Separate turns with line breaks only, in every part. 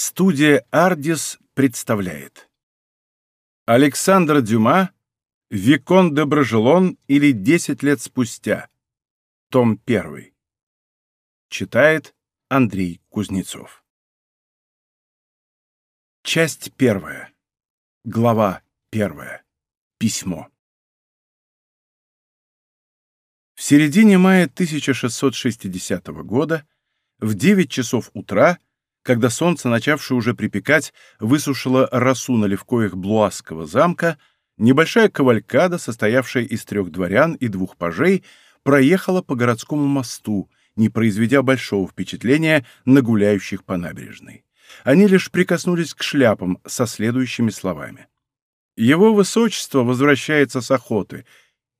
Студия «Ардис» представляет. Александр Дюма «Викон де Брожелон» или «Десять лет спустя» Том 1 Читает Андрей Кузнецов. Часть первая. Глава первая. Письмо. В середине мая 1660 года в 9 часов утра когда солнце, начавшее уже припекать, высушило росу на левкоях Блуасского замка, небольшая кавалькада, состоявшая из трех дворян и двух пажей, проехала по городскому мосту, не произведя большого впечатления на гуляющих по набережной. Они лишь прикоснулись к шляпам со следующими словами. «Его высочество возвращается с охоты.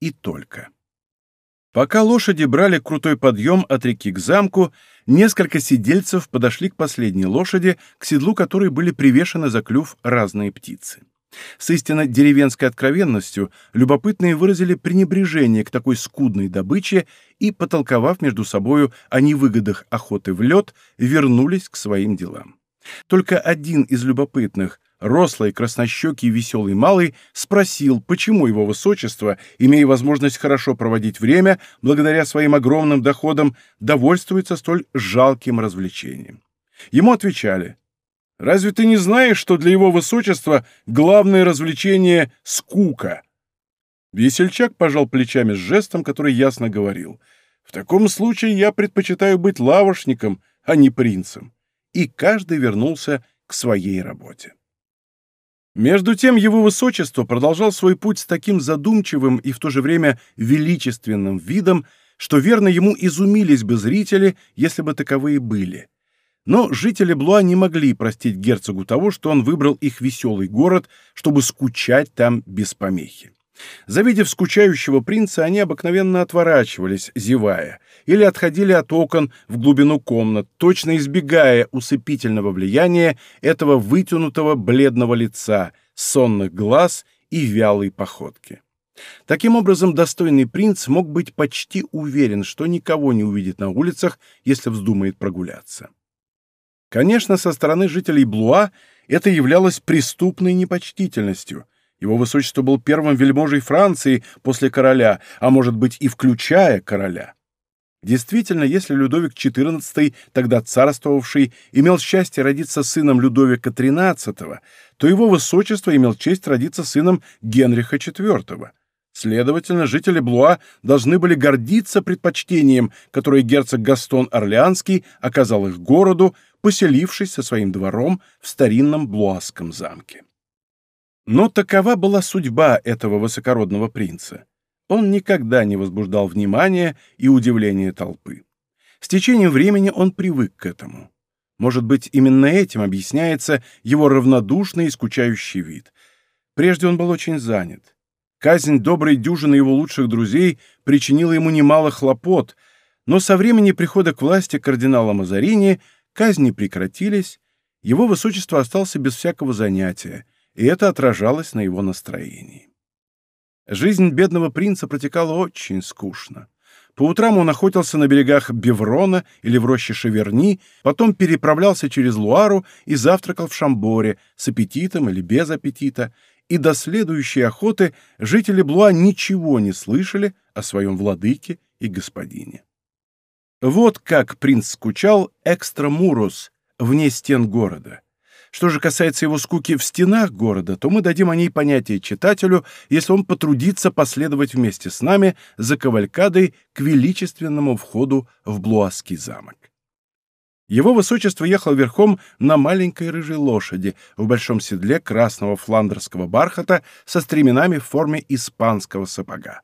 И только». Пока лошади брали крутой подъем от реки к замку, несколько сидельцев подошли к последней лошади, к седлу которой были привешены за клюв разные птицы. С истинно деревенской откровенностью любопытные выразили пренебрежение к такой скудной добыче и, потолковав между собою о невыгодах охоты в лед, вернулись к своим делам. Только один из любопытных, рослый, краснощекий, веселый малый, спросил, почему его высочество, имея возможность хорошо проводить время, благодаря своим огромным доходам, довольствуется столь жалким развлечением. Ему отвечали, «Разве ты не знаешь, что для его высочества главное развлечение — скука?» Весельчак пожал плечами с жестом, который ясно говорил, «В таком случае я предпочитаю быть лавошником, а не принцем». И каждый вернулся к своей работе. Между тем его высочество продолжал свой путь с таким задумчивым и в то же время величественным видом, что верно ему изумились бы зрители, если бы таковые были. Но жители Блуа не могли простить герцогу того, что он выбрал их веселый город, чтобы скучать там без помехи. Завидев скучающего принца, они обыкновенно отворачивались, зевая, или отходили от окон в глубину комнат, точно избегая усыпительного влияния этого вытянутого бледного лица, сонных глаз и вялой походки. Таким образом, достойный принц мог быть почти уверен, что никого не увидит на улицах, если вздумает прогуляться. Конечно, со стороны жителей Блуа это являлось преступной непочтительностью — его высочество был первым вельможей Франции после короля, а может быть и включая короля. Действительно, если Людовик XIV, тогда царствовавший, имел счастье родиться сыном Людовика XIII, то его высочество имел честь родиться сыном Генриха IV. Следовательно, жители Блуа должны были гордиться предпочтением, которое герцог Гастон Орлеанский оказал их городу, поселившись со своим двором в старинном Блуасском замке. Но такова была судьба этого высокородного принца. Он никогда не возбуждал внимания и удивления толпы. С течением времени он привык к этому. Может быть, именно этим объясняется его равнодушный и скучающий вид. Прежде он был очень занят. Казнь доброй дюжины его лучших друзей причинила ему немало хлопот, но со времени прихода к власти кардинала Мазарини казни прекратились, его высочество остался без всякого занятия — и это отражалось на его настроении. Жизнь бедного принца протекала очень скучно. По утрам он охотился на берегах Беврона или в роще Шеверни, потом переправлялся через Луару и завтракал в Шамборе с аппетитом или без аппетита, и до следующей охоты жители Блуа ничего не слышали о своем владыке и господине. Вот как принц скучал экстрамурус, вне стен города. Что же касается его скуки в стенах города, то мы дадим о ней понятие читателю, если он потрудится последовать вместе с нами за кавалькадой к величественному входу в Блуаский замок. Его высочество ехал верхом на маленькой рыжей лошади в большом седле красного фландерского бархата со стременами в форме испанского сапога.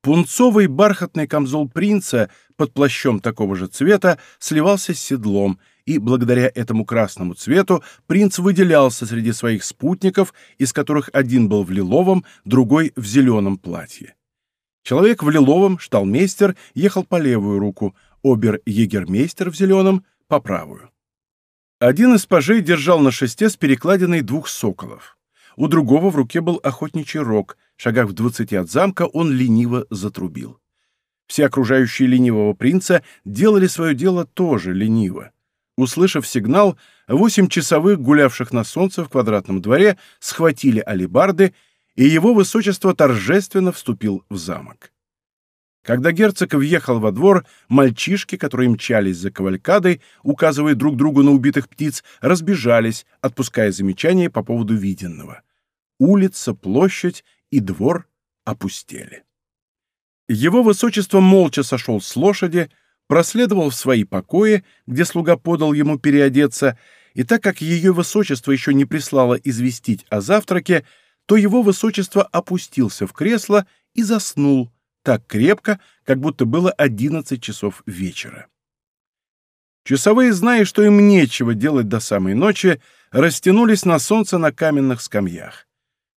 Пунцовый бархатный камзол принца под плащом такого же цвета сливался с седлом, и благодаря этому красному цвету принц выделялся среди своих спутников, из которых один был в лиловом, другой в зеленом платье. Человек в лиловом, шталмейстер, ехал по левую руку, обер-егермейстер в зеленом — по правую. Один из пажей держал на шесте с перекладиной двух соколов. У другого в руке был охотничий рог, шагах в двадцати от замка он лениво затрубил. Все окружающие ленивого принца делали свое дело тоже лениво. Услышав сигнал, восемь часовых, гулявших на солнце в квадратном дворе, схватили алибарды, и его высочество торжественно вступил в замок. Когда герцог въехал во двор, мальчишки, которые мчались за кавалькадой, указывая друг другу на убитых птиц, разбежались, отпуская замечания по поводу виденного. Улица, площадь и двор опустели. Его высочество молча сошел с лошади, проследовал в свои покои, где слуга подал ему переодеться, и так как ее высочество еще не прислало известить о завтраке, то его высочество опустился в кресло и заснул, так крепко, как будто было одиннадцать часов вечера. Часовые, зная, что им нечего делать до самой ночи, растянулись на солнце на каменных скамьях.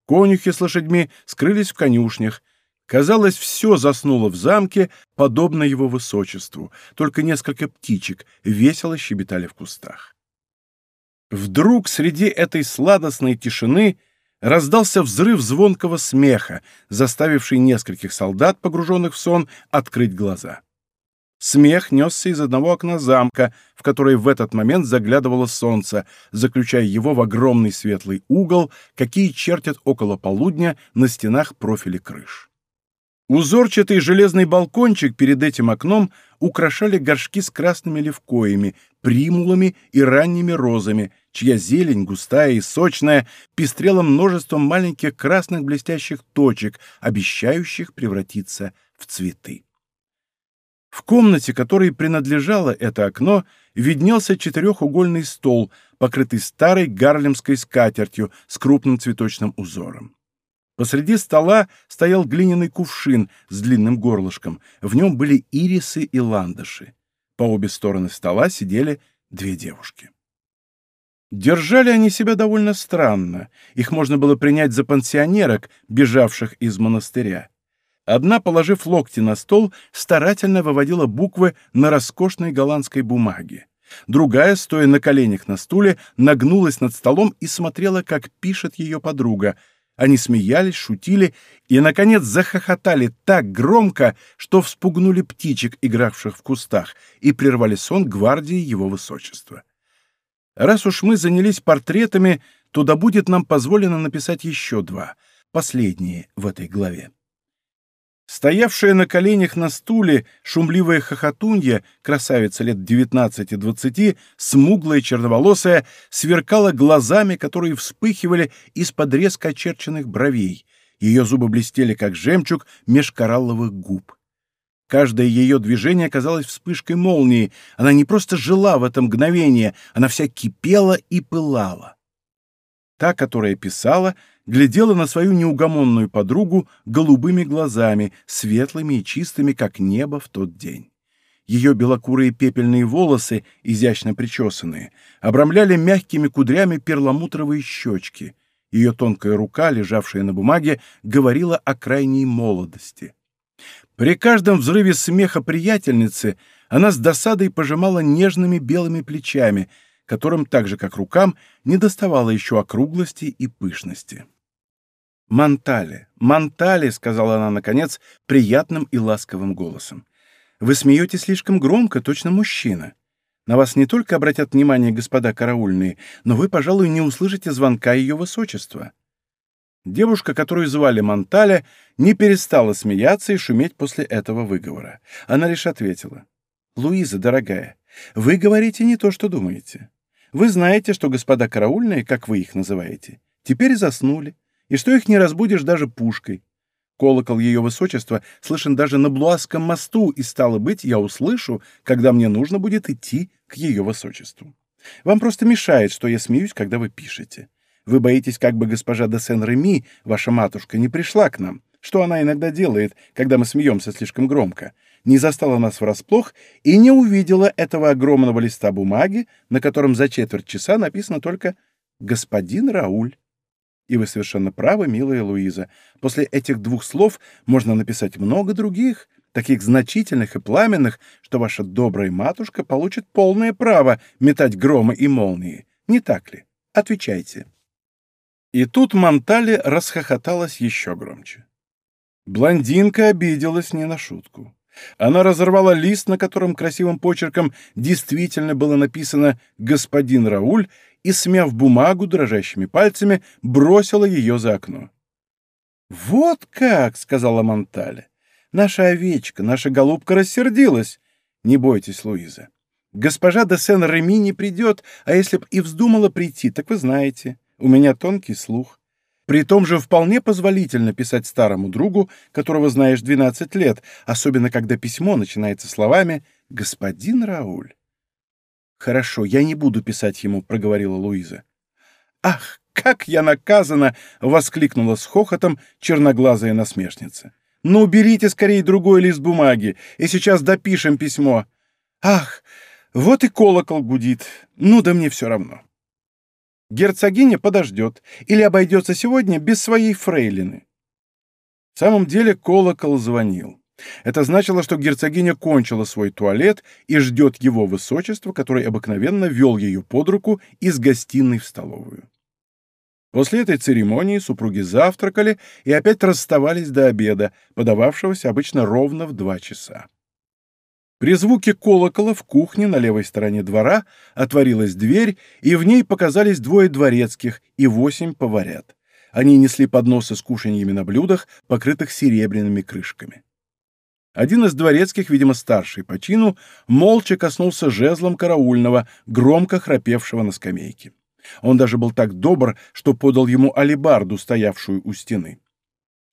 Конюхи с лошадьми скрылись в конюшнях. Казалось, все заснуло в замке, подобно его высочеству, только несколько птичек весело щебетали в кустах. Вдруг среди этой сладостной тишины раздался взрыв звонкого смеха, заставивший нескольких солдат, погруженных в сон, открыть глаза. Смех несся из одного окна замка, в который в этот момент заглядывало солнце, заключая его в огромный светлый угол, какие чертят около полудня на стенах профили крыш. Узорчатый железный балкончик перед этим окном украшали горшки с красными левкоями, примулами и ранними розами, чья зелень, густая и сочная, пестрела множеством маленьких красных блестящих точек, обещающих превратиться в цветы. В комнате, которой принадлежало это окно, виднелся четырехугольный стол, покрытый старой гарлемской скатертью с крупным цветочным узором. Посреди стола стоял глиняный кувшин с длинным горлышком. В нем были ирисы и ландыши. По обе стороны стола сидели две девушки. Держали они себя довольно странно. Их можно было принять за пансионерок, бежавших из монастыря. Одна, положив локти на стол, старательно выводила буквы на роскошной голландской бумаге. Другая, стоя на коленях на стуле, нагнулась над столом и смотрела, как пишет ее подруга — они смеялись, шутили и, наконец, захохотали так громко, что вспугнули птичек, игравших в кустах, и прервали сон гвардии его высочества. Раз уж мы занялись портретами, то да будет нам позволено написать еще два, последние в этой главе. Стоявшая на коленях на стуле шумливая хохотунья, красавица лет 19-20, смуглая, черноволосая, сверкала глазами, которые вспыхивали из-под резко очерченных бровей. Ее зубы блестели, как жемчуг, меж коралловых губ. Каждое ее движение казалось вспышкой молнии. Она не просто жила в это мгновение, она вся кипела и пылала. Та, которая писала, глядела на свою неугомонную подругу голубыми глазами, светлыми и чистыми, как небо в тот день. Ее белокурые пепельные волосы, изящно причесанные, обрамляли мягкими кудрями перламутровые щечки. Ее тонкая рука, лежавшая на бумаге, говорила о крайней молодости. При каждом взрыве смеха приятельницы она с досадой пожимала нежными белыми плечами, которым, так же как рукам, не доставало еще округлости и пышности. «Монтале, Монтале», — сказала она, наконец, приятным и ласковым голосом. «Вы смеетесь слишком громко, точно мужчина. На вас не только обратят внимание господа караульные, но вы, пожалуй, не услышите звонка ее высочества». Девушка, которую звали Монтале, не перестала смеяться и шуметь после этого выговора. Она лишь ответила. «Луиза, дорогая, вы говорите не то, что думаете. Вы знаете, что господа караульные, как вы их называете, теперь заснули, и что их не разбудишь даже пушкой. Колокол ее высочества слышен даже на Блуасском мосту, и, стало быть, я услышу, когда мне нужно будет идти к ее высочеству. Вам просто мешает, что я смеюсь, когда вы пишете. Вы боитесь, как бы госпожа де Сен-Реми, ваша матушка, не пришла к нам, что она иногда делает, когда мы смеемся слишком громко, не застала нас врасплох и не увидела этого огромного листа бумаги, на котором за четверть часа написано только «Господин Рауль». И вы совершенно правы, милая Луиза. После этих двух слов можно написать много других, таких значительных и пламенных, что ваша добрая матушка получит полное право метать громы и молнии. Не так ли? Отвечайте. И тут Монтале расхохоталась еще громче. Блондинка обиделась не на шутку. Она разорвала лист, на котором красивым почерком действительно было написано «Господин Рауль», и, смяв бумагу дрожащими пальцами, бросила ее за окно. «Вот как!» — сказала Монтале. «Наша овечка, наша голубка рассердилась. Не бойтесь, Луиза. Госпожа де Сен-Реми не придет, а если б и вздумала прийти, так вы знаете, у меня тонкий слух. При том же вполне позволительно писать старому другу, которого знаешь 12 лет, особенно когда письмо начинается словами «Господин Рауль». «Хорошо, я не буду писать ему», — проговорила Луиза. «Ах, как я наказана!» — воскликнула с хохотом черноглазая насмешница. «Ну, уберите скорее другой лист бумаги, и сейчас допишем письмо. Ах, вот и колокол гудит. Ну да мне все равно». Герцогиня подождет или обойдется сегодня без своей фрейлины. В самом деле колокол звонил. Это значило, что герцогиня кончила свой туалет и ждет его высочества, который обыкновенно вел ее под руку из гостиной в столовую. После этой церемонии супруги завтракали и опять расставались до обеда, подававшегося обычно ровно в два часа. При звуке колокола в кухне на левой стороне двора отворилась дверь, и в ней показались двое дворецких и восемь поварят. Они несли подносы с кушаньями на блюдах, покрытых серебряными крышками. Один из дворецких, видимо, старший по чину, молча коснулся жезлом караульного, громко храпевшего на скамейке. Он даже был так добр, что подал ему алибарду, стоявшую у стены.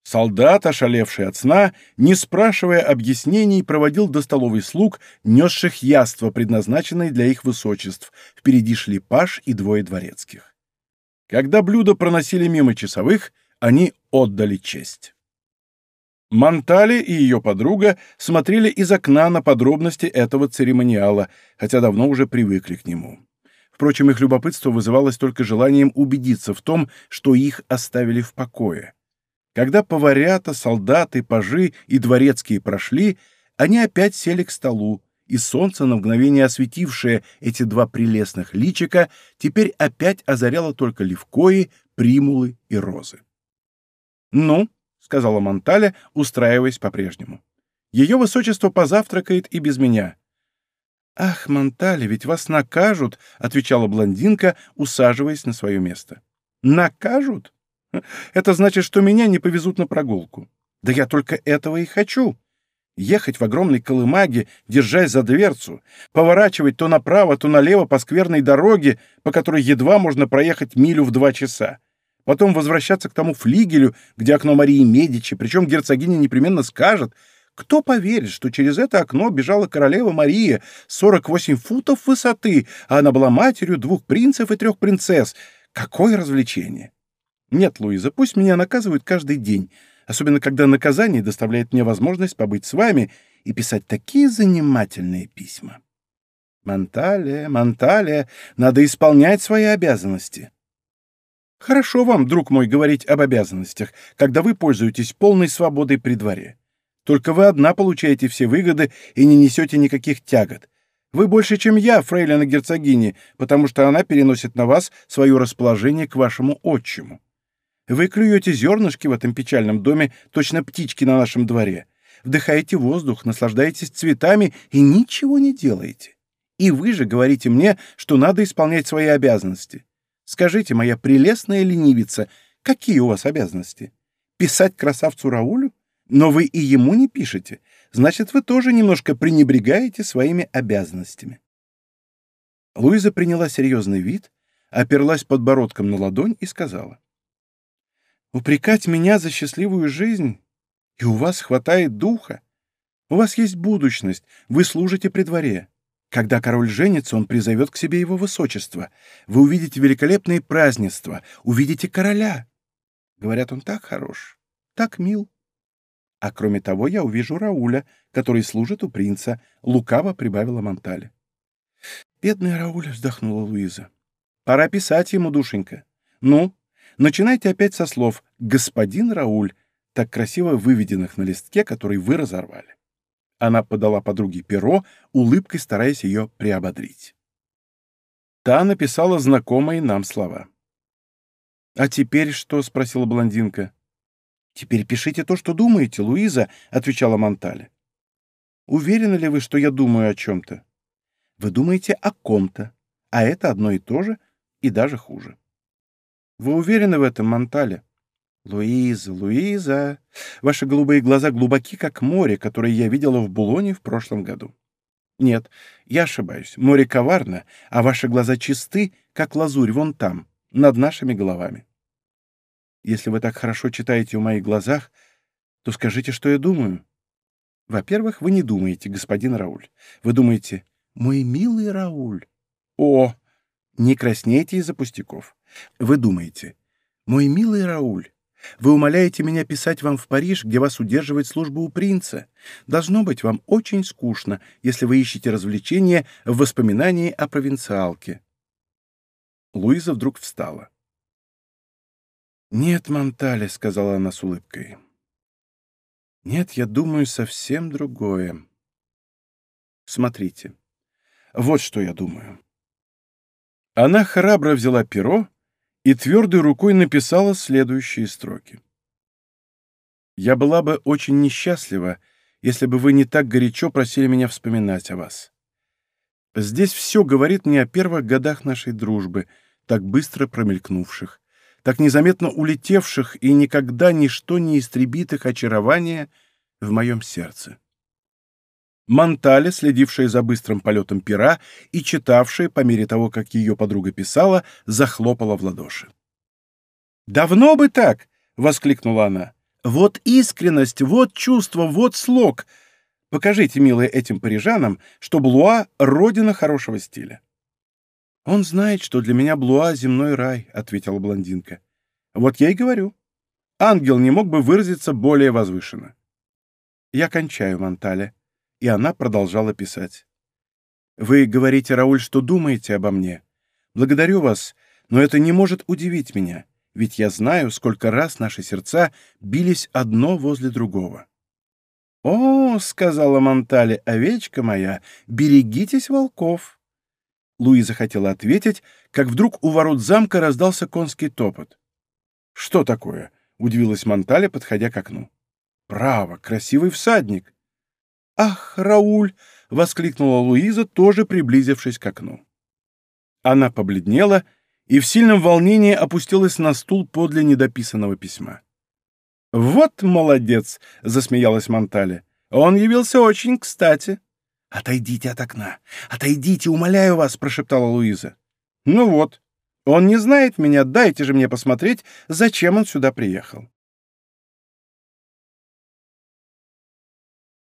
Солдат, ошалевший от сна, не спрашивая объяснений, проводил до столовой слуг, несших яство, предназначенное для их высочеств. Впереди шли паш и двое дворецких. Когда блюда проносили мимо часовых, они отдали честь. Монтали и ее подруга смотрели из окна на подробности этого церемониала, хотя давно уже привыкли к нему. Впрочем, их любопытство вызывалось только желанием убедиться в том, что их оставили в покое. Когда поварята, солдаты, пажи и дворецкие прошли, они опять сели к столу, и солнце, на мгновение осветившее эти два прелестных личика, теперь опять озаряло только левкои, примулы и розы. «Ну», сказала Монталя, устраиваясь по-прежнему. «Ее высочество позавтракает и без меня». «Ах, Монталя, ведь вас накажут», — отвечала блондинка, усаживаясь на свое место. «Накажут? Это значит, что меня не повезут на прогулку. Да я только этого и хочу. Ехать в огромной колымаге, держась за дверцу, поворачивать то направо, то налево по скверной дороге, по которой едва можно проехать милю в два часа потом возвращаться к тому флигелю, где окно Марии Медичи, причем герцогиня непременно скажет, кто поверит, что через это окно бежала королева Мария, 48 футов высоты, а она была матерью двух принцев и трех принцесс? Какое развлечение! Нет, Луиза, пусть меня наказывают каждый день, особенно когда наказание доставляет мне возможность побыть с вами и писать такие занимательные письма. Монтале, Монтале, надо исполнять свои обязанности. Хорошо вам, друг мой, говорить об обязанностях, когда вы пользуетесь полной свободой при дворе. Только вы одна получаете все выгоды и не несете никаких тягот. Вы больше, чем я, фрейлина герцогини, потому что она переносит на вас свое расположение к вашему отчиму. Вы клюете зернышки в этом печальном доме, точно птички на нашем дворе. Вдыхаете воздух, наслаждаетесь цветами и ничего не делаете. И вы же говорите мне, что надо исполнять свои обязанности. Скажите, моя прелестная ленивица, какие у вас обязанности? Писать красавцу Раулю? Но вы и ему не пишете. Значит, вы тоже немножко пренебрегаете своими обязанностями. Луиза приняла серьезный вид, оперлась подбородком на ладонь и сказала. «Упрекать меня за счастливую жизнь? И у вас хватает духа? У вас есть будущность, вы служите при дворе. Когда король женится, он призовет к себе его высочество. Вы увидите великолепные празднества, увидите короля. Говорят, он так хорош, так мил. А кроме того, я увижу Рауля, который служит у принца, — лукаво прибавила Монтале. Бедный Рауль, — вздохнула Луиза. Пора писать ему, душенька. Ну, начинайте опять со слов «господин Рауль», так красиво выведенных на листке, который вы разорвали. Она подала подруге перо, улыбкой стараясь ее приободрить. Та написала знакомые нам слова. «А теперь что?» — спросила блондинка. «Теперь пишите то, что думаете, Луиза», — отвечала Монтале. Уверены ли вы, что я думаю о чем-то? Вы думаете о ком-то, а это одно и то же и даже хуже. Вы уверены в этом, Монтале? Луиза, Луиза, ваши голубые глаза глубоки, как море, которое я видела в Булоне в прошлом году. Нет, я ошибаюсь. Море коварно, а ваши глаза чисты, как лазурь вон там, над нашими головами. Если вы так хорошо читаете в моих глазах, то скажите, что я думаю. Во-первых, вы не думаете, господин Рауль. Вы думаете, мой милый Рауль. О, не краснейте из-за пустяков. Вы думаете, мой милый Рауль, вы умоляете меня писать вам в Париж, где вас удерживает служба у принца. Должно быть вам очень скучно, если вы ищете развлечения в воспоминании о провинциалке. Луиза вдруг встала. «Нет, Монтале», — сказала она с улыбкой. «Нет, я думаю совсем другое. Смотрите, вот что я думаю». Она храбро взяла перо и твердой рукой написала следующие строки. «Я была бы очень несчастлива, если бы вы не так горячо просили меня вспоминать о вас. Здесь все говорит мне о первых годах нашей дружбы, так быстро промелькнувших, так незаметно улетевших и никогда ничто не истребит их очарования в моем сердце. Монтале, следившая за быстрым полетом пера и читавшая, по мере того, как ее подруга писала, захлопала в ладоши. «Давно бы так!» — воскликнула она. «Вот искренность, вот чувство, вот слог! Покажите, милые, этим парижанам, что Блуа — родина хорошего стиля». «Он знает, что для меня Блуа — земной рай», — ответила блондинка. «Вот я и говорю. Ангел не мог бы выразиться более возвышенно». «Я кончаю, Монтале», и она продолжала писать. «Вы говорите, Рауль, что думаете обо мне. Благодарю вас, но это не может удивить меня, ведь я знаю, сколько раз наши сердца бились одно возле другого». «О, — сказала Монтале, — овечка моя, берегитесь волков!» Луиза хотела ответить, как вдруг у ворот замка раздался конский топот. «Что такое?» — удивилась Монтале, подходя к окну. «Право, красивый всадник!» «Ах, Рауль!» — воскликнула Луиза, тоже приблизившись к окну. Она побледнела и в сильном волнении опустилась на стул подле недописанного письма. «Вот молодец!» — засмеялась Монтале. «Он явился очень кстати». «Отойдите от окна! Отойдите, умоляю вас!» — прошептала Луиза. «Ну вот, он не знает меня, дайте же мне посмотреть, зачем он сюда приехал».